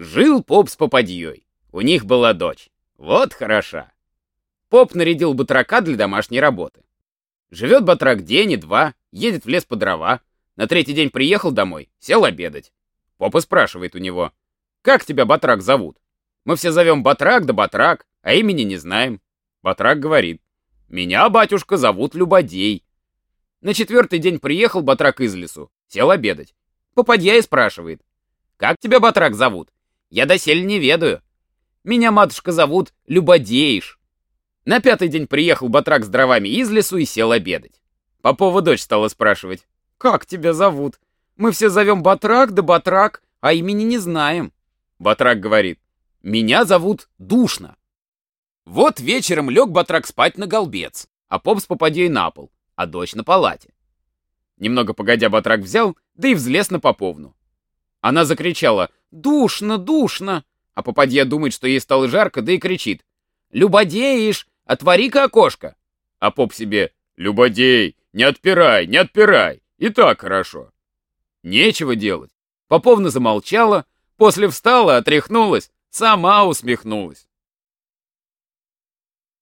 Жил поп с попадьей. У них была дочь. Вот хороша. Поп нарядил батрака для домашней работы. Живет батрак день и два, едет в лес по дрова. На третий день приехал домой, сел обедать. Поп и спрашивает у него, «Как тебя, батрак, зовут?» Мы все зовем батрак да батрак, а имени не знаем. Батрак говорит, «Меня, батюшка, зовут Любодей». На четвертый день приехал батрак из лесу, сел обедать. Попадья и спрашивает, «Как тебя, батрак, зовут?» «Я досель не ведаю». «Меня, матушка, зовут Любодеиш». На пятый день приехал батрак с дровами из лесу и сел обедать. Попова дочь стала спрашивать, «Как тебя зовут? Мы все зовем батрак да батрак, а имени не знаем». Батрак говорит, «Меня зовут Душно». Вот вечером лег батрак спать на голбец, а поп с попадьей на пол, а дочь на палате. Немного погодя батрак взял, да и взлез на поповну. Она закричала «Душно, душно!» А попадья думает, что ей стало жарко, да и кричит «Любодеешь, отвори-ка окошко!» А поп себе «Любодей, не отпирай, не отпирай, и так хорошо!» Нечего делать. Поповна замолчала, после встала, отряхнулась, сама усмехнулась.